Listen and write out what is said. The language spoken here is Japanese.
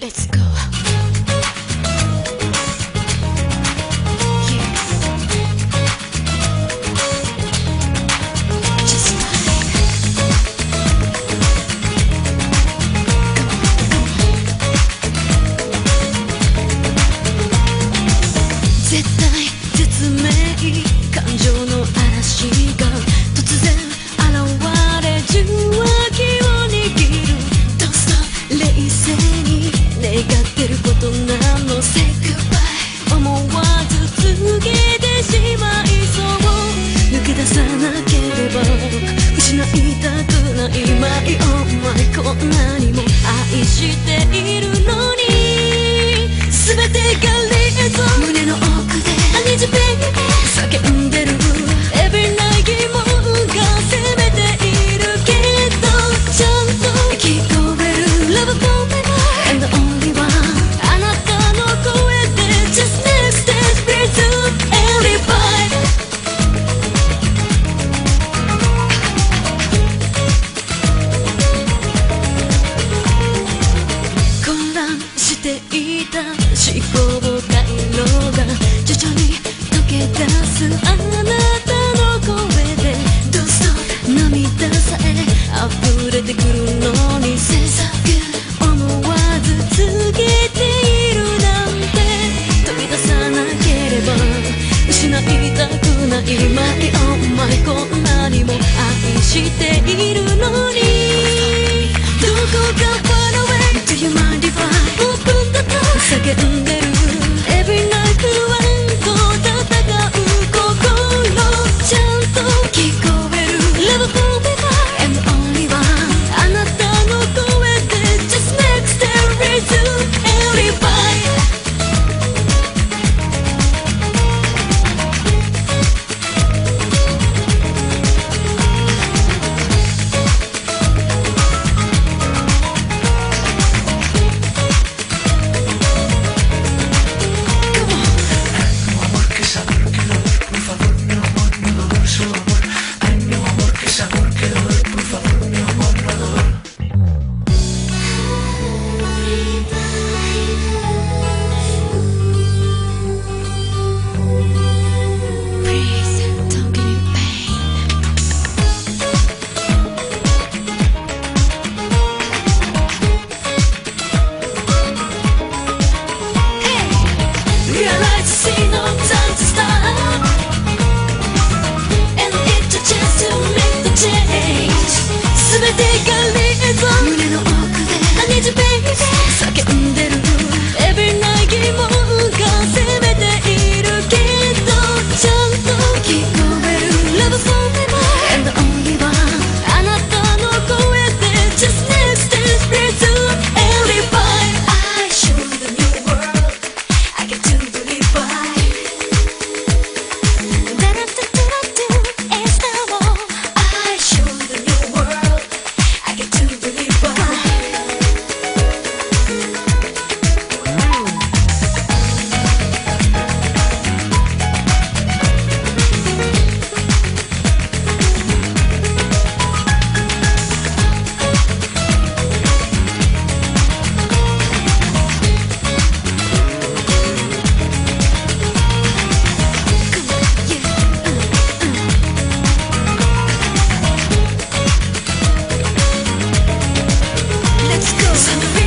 Let's go. money. お前こんなにも愛しているのに。どこかファラ away Do you mind Take a leap. Go.